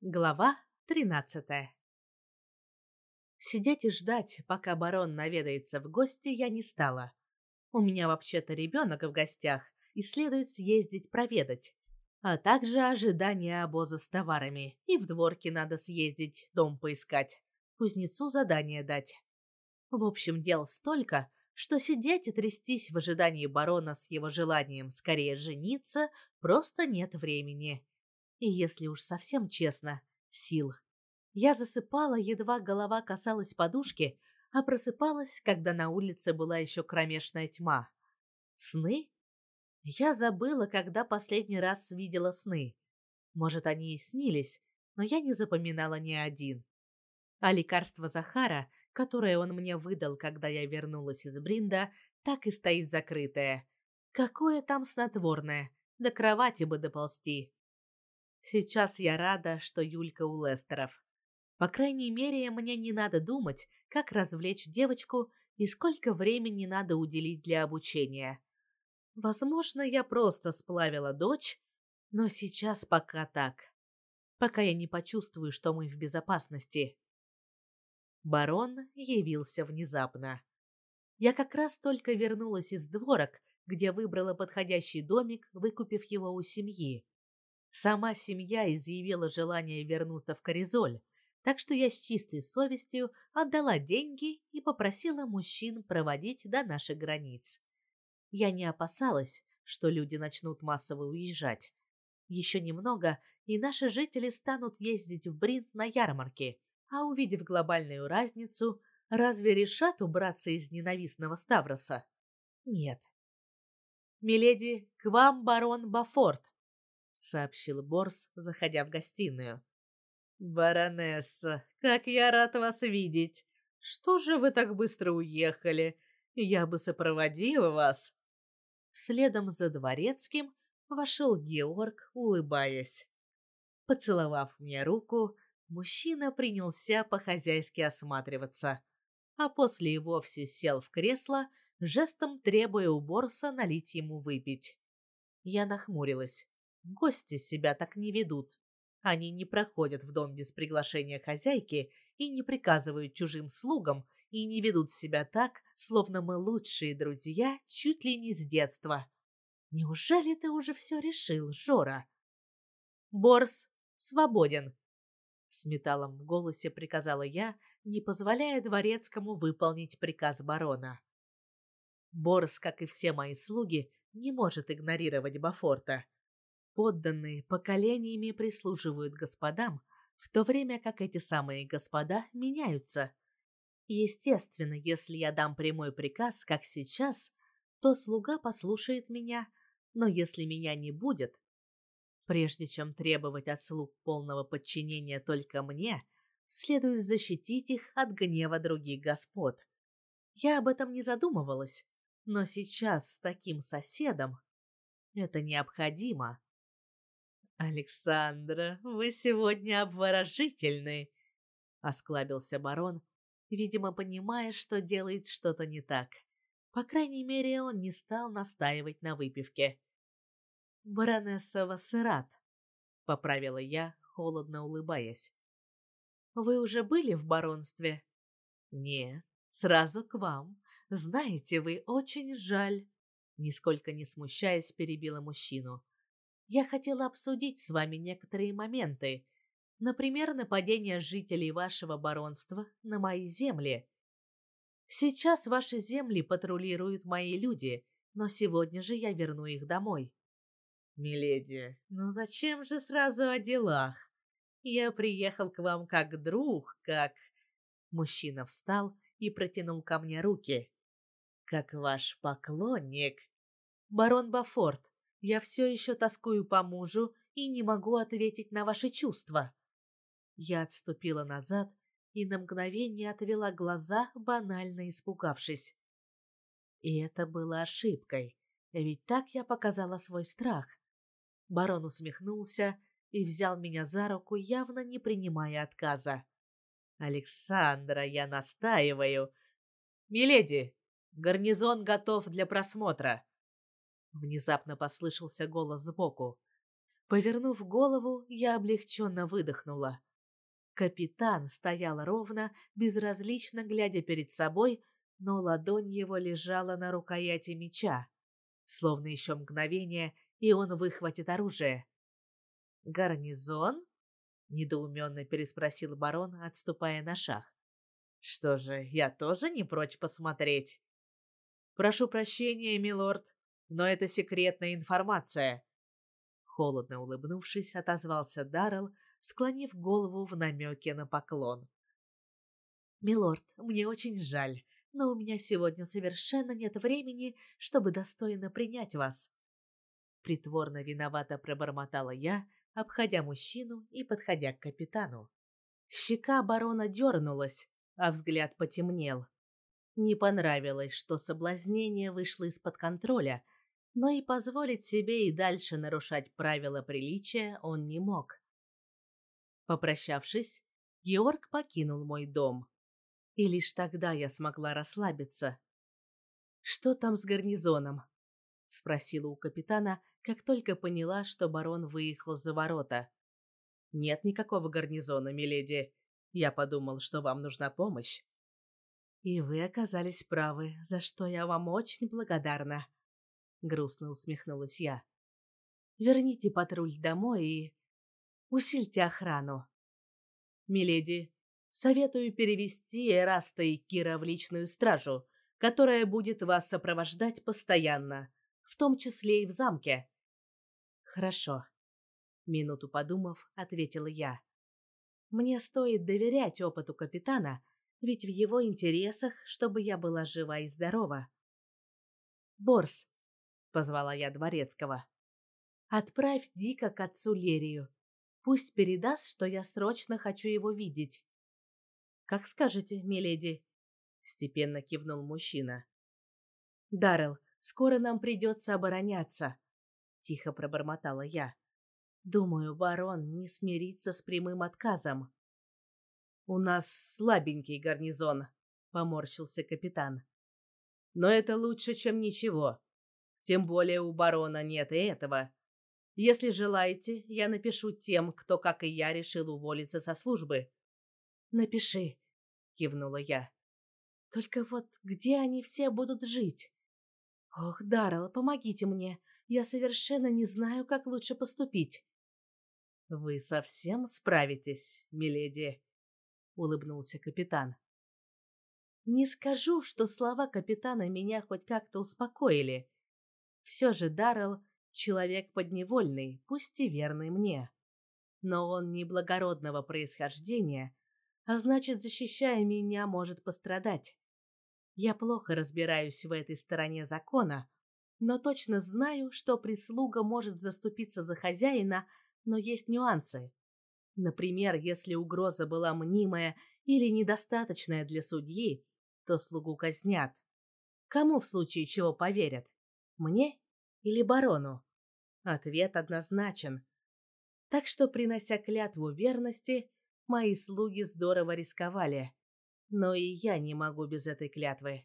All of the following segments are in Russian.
Глава тринадцатая Сидеть и ждать, пока барон наведается в гости, я не стала. У меня вообще-то ребенок в гостях, и следует съездить проведать. А также ожидание обоза с товарами. И в дворке надо съездить, дом поискать. Кузнецу задание дать. В общем, дел столько, что сидеть и трястись в ожидании барона с его желанием скорее жениться просто нет времени. И если уж совсем честно, сил. Я засыпала, едва голова касалась подушки, а просыпалась, когда на улице была еще кромешная тьма. Сны? Я забыла, когда последний раз видела сны. Может, они и снились, но я не запоминала ни один. А лекарство Захара, которое он мне выдал, когда я вернулась из Бринда, так и стоит закрытое. Какое там снотворное? До кровати бы доползти. Сейчас я рада, что Юлька у Лестеров. По крайней мере, мне не надо думать, как развлечь девочку и сколько времени надо уделить для обучения. Возможно, я просто сплавила дочь, но сейчас пока так. Пока я не почувствую, что мы в безопасности. Барон явился внезапно. Я как раз только вернулась из дворок, где выбрала подходящий домик, выкупив его у семьи. Сама семья изъявила желание вернуться в Коризоль, так что я с чистой совестью отдала деньги и попросила мужчин проводить до наших границ. Я не опасалась, что люди начнут массово уезжать. Еще немного, и наши жители станут ездить в Бринт на ярмарки, а увидев глобальную разницу, разве решат убраться из ненавистного Ставроса? Нет. «Миледи, к вам барон Бафорт», — сообщил Борс, заходя в гостиную. «Баронесса, как я рад вас видеть! Что же вы так быстро уехали? Я бы сопроводил вас!» Следом за дворецким вошел Георг, улыбаясь. Поцеловав мне руку, мужчина принялся по-хозяйски осматриваться, а после и вовсе сел в кресло, жестом требуя у Борса налить ему выпить. Я нахмурилась. Гости себя так не ведут. Они не проходят в дом без приглашения хозяйки и не приказывают чужим слугам и не ведут себя так, словно мы лучшие друзья чуть ли не с детства. Неужели ты уже все решил, Жора? Борс свободен. С металлом в голосе приказала я, не позволяя дворецкому выполнить приказ барона. Борс, как и все мои слуги, не может игнорировать Бафорта. Подданные поколениями прислуживают господам, в то время как эти самые господа меняются. Естественно, если я дам прямой приказ, как сейчас, то слуга послушает меня, но если меня не будет, прежде чем требовать от слуг полного подчинения только мне, следует защитить их от гнева других господ. Я об этом не задумывалась, но сейчас с таким соседом это необходимо. «Александра, вы сегодня обворожительны!» — осклабился барон, видимо, понимая, что делает что-то не так. По крайней мере, он не стал настаивать на выпивке. «Баронесса Вассерат», — поправила я, холодно улыбаясь. «Вы уже были в баронстве?» «Не, сразу к вам. Знаете, вы очень жаль». Нисколько не смущаясь, перебила мужчину. Я хотела обсудить с вами некоторые моменты, например, нападение жителей вашего баронства на мои земли. Сейчас ваши земли патрулируют мои люди, но сегодня же я верну их домой. Миледи, ну зачем же сразу о делах? Я приехал к вам как друг, как Мужчина встал и протянул ко мне руки. Как ваш поклонник, барон Бафорт. Я все еще тоскую по мужу и не могу ответить на ваши чувства. Я отступила назад и на мгновение отвела глаза, банально испугавшись. И это было ошибкой, ведь так я показала свой страх. Барон усмехнулся и взял меня за руку, явно не принимая отказа. «Александра, я настаиваю!» «Миледи, гарнизон готов для просмотра!» Внезапно послышался голос сбоку. Повернув голову, я облегченно выдохнула. Капитан стоял ровно, безразлично глядя перед собой, но ладонь его лежала на рукояти меча. Словно еще мгновение, и он выхватит оружие. «Гарнизон?» — недоуменно переспросил барон, отступая на шаг. «Что же, я тоже не прочь посмотреть?» «Прошу прощения, милорд, но это секретная информация». Холодно улыбнувшись, отозвался Даррелл, склонив голову в намеке на поклон. «Милорд, мне очень жаль, но у меня сегодня совершенно нет времени, чтобы достойно принять вас». Притворно виновато пробормотала я, обходя мужчину и подходя к капитану. Щека барона дернулась, а взгляд потемнел. Не понравилось, что соблазнение вышло из-под контроля, но и позволить себе и дальше нарушать правила приличия он не мог. Попрощавшись, Георг покинул мой дом. И лишь тогда я смогла расслабиться. «Что там с гарнизоном?» — спросила у капитана, как только поняла, что барон выехал за ворота. «Нет никакого гарнизона, миледи. Я подумал, что вам нужна помощь». «И вы оказались правы, за что я вам очень благодарна», — грустно усмехнулась я. «Верните патруль домой и Усильте охрану. Миледи, советую перевести Эраста и Кира в личную стражу, которая будет вас сопровождать постоянно, в том числе и в замке. Хорошо. Минуту подумав, ответила я. Мне стоит доверять опыту капитана, ведь в его интересах, чтобы я была жива и здорова. Борс, позвала я дворецкого. Отправь Дика к отцу Лерию. Пусть передаст, что я срочно хочу его видеть. Как скажете, миледи, степенно кивнул мужчина. Даррел, скоро нам придется обороняться, тихо пробормотала я. Думаю, барон не смирится с прямым отказом. У нас слабенький гарнизон, поморщился капитан. Но это лучше, чем ничего. Тем более у барона нет и этого. Если желаете, я напишу тем, кто, как и я, решил уволиться со службы. Напиши, кивнула я. Только вот где они все будут жить? Ох, Даррелл, помогите мне. Я совершенно не знаю, как лучше поступить. Вы совсем справитесь, миледи, улыбнулся капитан. Не скажу, что слова капитана меня хоть как-то успокоили. Все же Даррелл Человек подневольный, пусть и верный мне. Но он не благородного происхождения, а значит, защищая меня, может пострадать. Я плохо разбираюсь в этой стороне закона, но точно знаю, что прислуга может заступиться за хозяина, но есть нюансы. Например, если угроза была мнимая или недостаточная для судьи, то слугу казнят. Кому в случае чего поверят? Мне или барону? Ответ однозначен. Так что, принося клятву верности, мои слуги здорово рисковали. Но и я не могу без этой клятвы.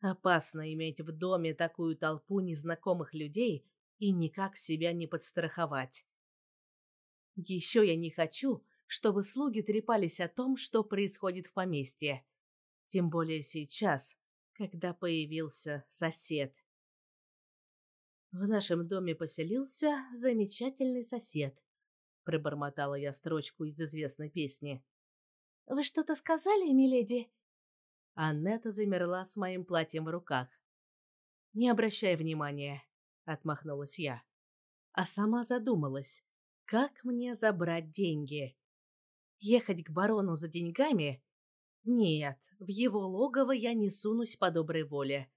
Опасно иметь в доме такую толпу незнакомых людей и никак себя не подстраховать. Еще я не хочу, чтобы слуги трепались о том, что происходит в поместье. Тем более сейчас, когда появился сосед. В нашем доме поселился замечательный сосед. Пробормотала я строчку из известной песни. Вы что-то сказали, миледи? Аннета замерла с моим платьем в руках. Не обращай внимания, отмахнулась я. А сама задумалась, как мне забрать деньги? Ехать к барону за деньгами? Нет, в его логово я не сунусь по доброй воле.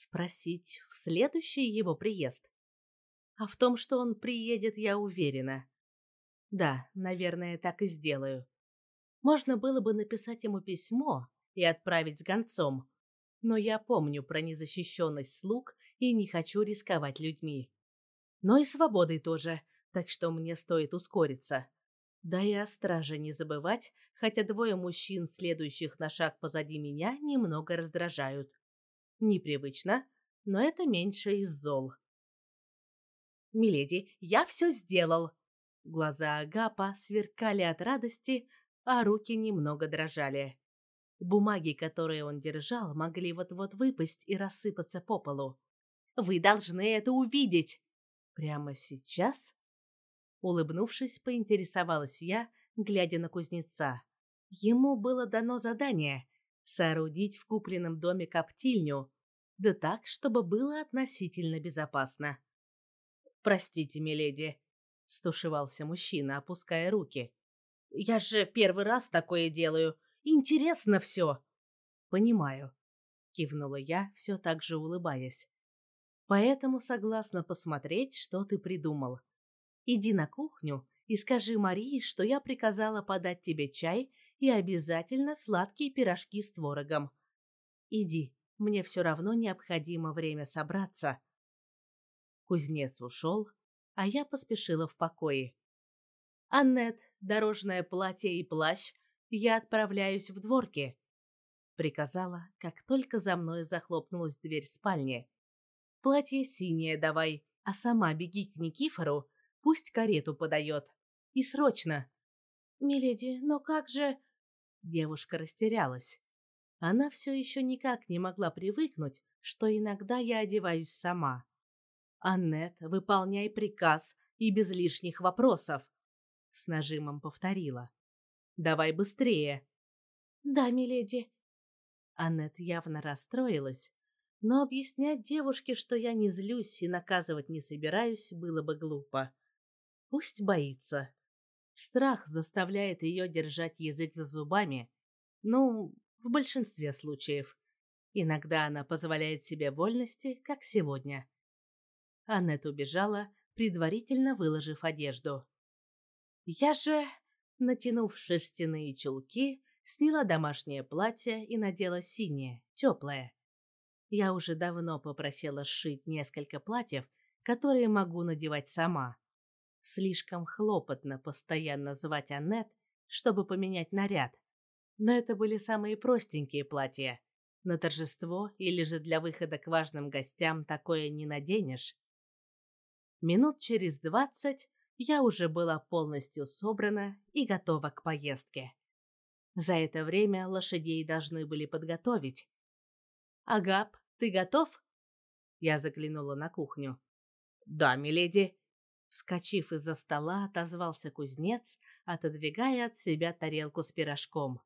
Спросить в следующий его приезд. А в том, что он приедет, я уверена. Да, наверное, так и сделаю. Можно было бы написать ему письмо и отправить с гонцом, но я помню про незащищенность слуг и не хочу рисковать людьми. Но и свободой тоже, так что мне стоит ускориться. Да и о страже не забывать, хотя двое мужчин, следующих на шаг позади меня, немного раздражают. Непривычно, но это меньше из зол. «Миледи, я все сделал!» Глаза Агапа сверкали от радости, а руки немного дрожали. Бумаги, которые он держал, могли вот-вот выпасть и рассыпаться по полу. «Вы должны это увидеть!» «Прямо сейчас?» Улыбнувшись, поинтересовалась я, глядя на кузнеца. Ему было дано задание соорудить в купленном доме коптильню, да так, чтобы было относительно безопасно. «Простите, миледи», — стушевался мужчина, опуская руки. «Я же первый раз такое делаю. Интересно все». «Понимаю», — кивнула я, все так же улыбаясь. «Поэтому согласна посмотреть, что ты придумал. Иди на кухню и скажи Марии, что я приказала подать тебе чай и обязательно сладкие пирожки с творогом. Иди, мне все равно необходимо время собраться. Кузнец ушел, а я поспешила в покое. «Аннет, дорожное платье и плащ, я отправляюсь в дворки», — приказала, как только за мной захлопнулась дверь спальни. «Платье синее давай, а сама беги к Никифору, пусть карету подает. И срочно!» «Миледи, но как же...» Девушка растерялась. Она все еще никак не могла привыкнуть, что иногда я одеваюсь сама. «Аннет, выполняй приказ и без лишних вопросов», — с нажимом повторила. «Давай быстрее». «Да, миледи». Аннет явно расстроилась, но объяснять девушке, что я не злюсь и наказывать не собираюсь, было бы глупо. Пусть боится. Страх заставляет ее держать язык за зубами. Ну, в большинстве случаев. Иногда она позволяет себе вольности, как сегодня. Аннет убежала, предварительно выложив одежду. Я же, натянув шерстяные чулки, сняла домашнее платье и надела синее, теплое. Я уже давно попросила сшить несколько платьев, которые могу надевать сама. Слишком хлопотно постоянно звать Аннет, чтобы поменять наряд. Но это были самые простенькие платья. На торжество или же для выхода к важным гостям такое не наденешь. Минут через двадцать я уже была полностью собрана и готова к поездке. За это время лошадей должны были подготовить. «Агап, ты готов?» Я заглянула на кухню. «Да, миледи», Вскочив из-за стола, отозвался кузнец, отодвигая от себя тарелку с пирожком.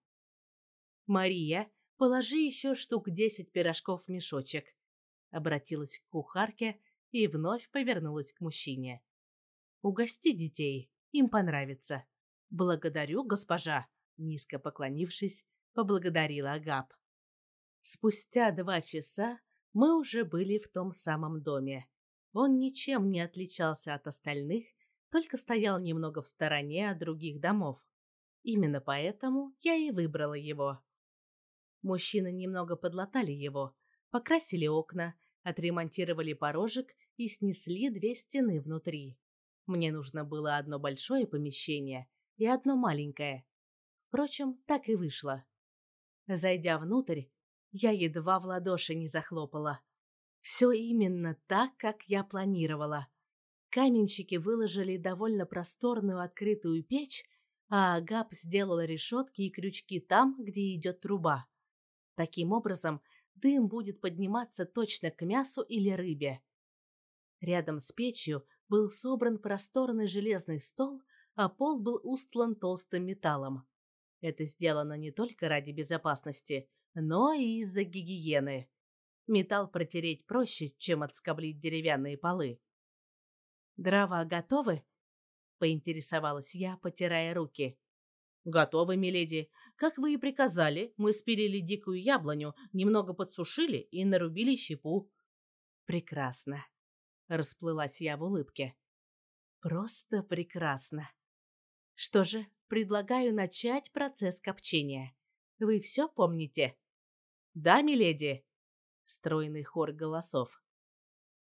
«Мария, положи еще штук десять пирожков в мешочек», обратилась к кухарке и вновь повернулась к мужчине. «Угости детей, им понравится». «Благодарю, госпожа», низко поклонившись, поблагодарила Агап. Спустя два часа мы уже были в том самом доме. Он ничем не отличался от остальных, только стоял немного в стороне от других домов. Именно поэтому я и выбрала его. Мужчины немного подлатали его, покрасили окна, отремонтировали порожек и снесли две стены внутри. Мне нужно было одно большое помещение и одно маленькое. Впрочем, так и вышло. Зайдя внутрь, я едва в ладоши не захлопала. Все именно так, как я планировала. Каменщики выложили довольно просторную открытую печь, а Агап сделала решетки и крючки там, где идет труба. Таким образом, дым будет подниматься точно к мясу или рыбе. Рядом с печью был собран просторный железный стол, а пол был устлан толстым металлом. Это сделано не только ради безопасности, но и из-за гигиены. Металл протереть проще, чем отскоблить деревянные полы. «Дрова готовы?» — поинтересовалась я, потирая руки. «Готовы, миледи. Как вы и приказали, мы спилили дикую яблоню, немного подсушили и нарубили щепу». «Прекрасно», — расплылась я в улыбке. «Просто прекрасно. Что же, предлагаю начать процесс копчения. Вы все помните?» «Да, миледи», стройный хор голосов.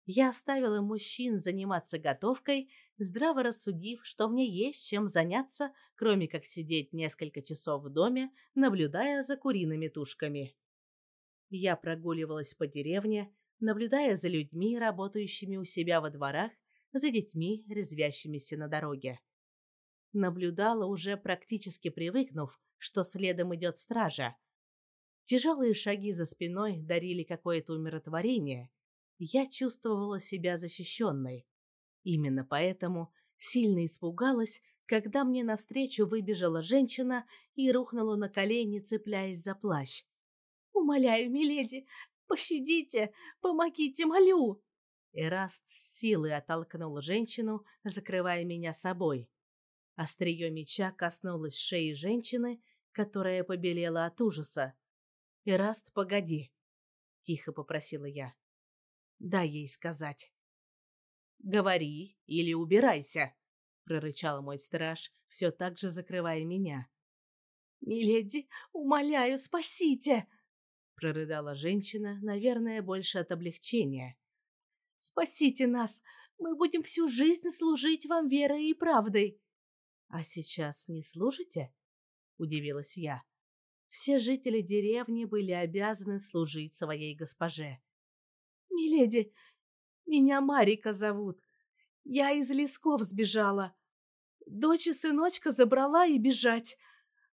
Я оставила мужчин заниматься готовкой, здраво рассудив, что мне есть чем заняться, кроме как сидеть несколько часов в доме, наблюдая за куриными тушками. Я прогуливалась по деревне, наблюдая за людьми, работающими у себя во дворах, за детьми, резвящимися на дороге. Наблюдала уже практически привыкнув, что следом идет стража. Тяжелые шаги за спиной дарили какое-то умиротворение. Я чувствовала себя защищенной. Именно поэтому сильно испугалась, когда мне навстречу выбежала женщина и рухнула на колени, цепляясь за плащ. «Умоляю, миледи, пощадите, помогите, молю!» Эраст с силой оттолкнул женщину, закрывая меня собой. Острие меча коснулось шеи женщины, которая побелела от ужаса. «Эраст, погоди!» — тихо попросила я. «Дай ей сказать». «Говори или убирайся!» — прорычал мой страж, все так же закрывая меня. «Миледи, умоляю, спасите!» — прорыдала женщина, наверное, больше от облегчения. «Спасите нас! Мы будем всю жизнь служить вам верой и правдой!» «А сейчас не служите?» — удивилась я. Все жители деревни были обязаны служить своей госпоже. «Миледи, меня Марика зовут. Я из лесков сбежала. Дочь и сыночка забрала и бежать.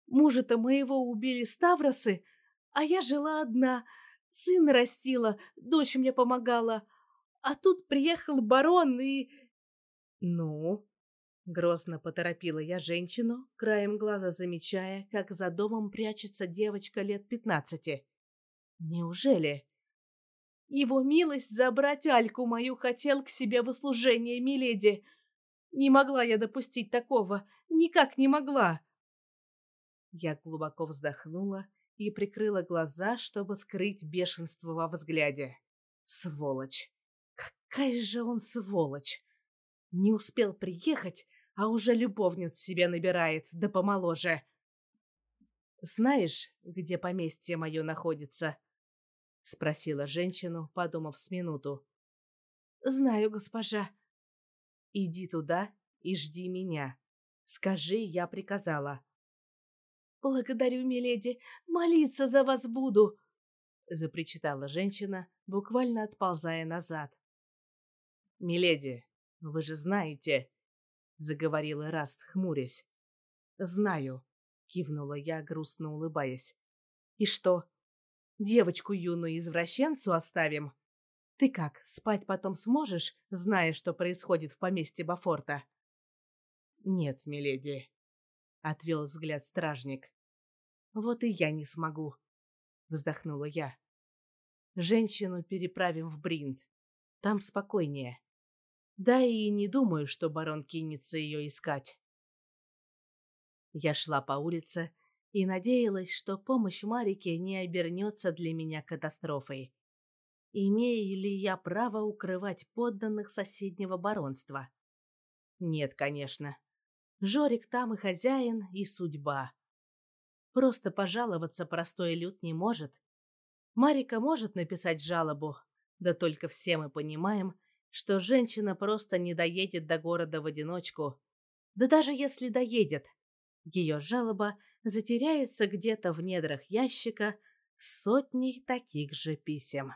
Мужа-то моего убили Ставросы, а я жила одна. Сына растила, дочь мне помогала. А тут приехал барон и... Ну? Грозно поторопила я женщину, краем глаза замечая, как за домом прячется девочка лет пятнадцати. Неужели? Его милость забрать Альку мою хотел к себе в услужение, миледи. Не могла я допустить такого, никак не могла. Я глубоко вздохнула и прикрыла глаза, чтобы скрыть бешенство во взгляде. Сволочь! Какая же он сволочь! Не успел приехать, а уже любовниц себе набирает, да помоложе. Знаешь, где поместье мое находится? — спросила женщину, подумав с минуту. «Знаю, госпожа». «Иди туда и жди меня. Скажи, я приказала». «Благодарю, миледи, молиться за вас буду», — запричитала женщина, буквально отползая назад. «Миледи, вы же знаете», — заговорила Раст, хмурясь. «Знаю», — кивнула я, грустно улыбаясь. «И что, Девочку юную извращенцу оставим. Ты как, спать потом сможешь, зная, что происходит в поместье Бафорта? Нет, миледи, отвел взгляд стражник. Вот и я не смогу, вздохнула я. Женщину переправим в Бринд. Там спокойнее. Да и не думаю, что барон кинется ее искать. Я шла по улице, и надеялась, что помощь Марике не обернется для меня катастрофой. Имею ли я право укрывать подданных соседнего баронства? Нет, конечно. Жорик там и хозяин, и судьба. Просто пожаловаться простой люд не может. Марика может написать жалобу, да только все мы понимаем, что женщина просто не доедет до города в одиночку. Да даже если доедет, ее жалоба затеряется где-то в недрах ящика сотней таких же писем.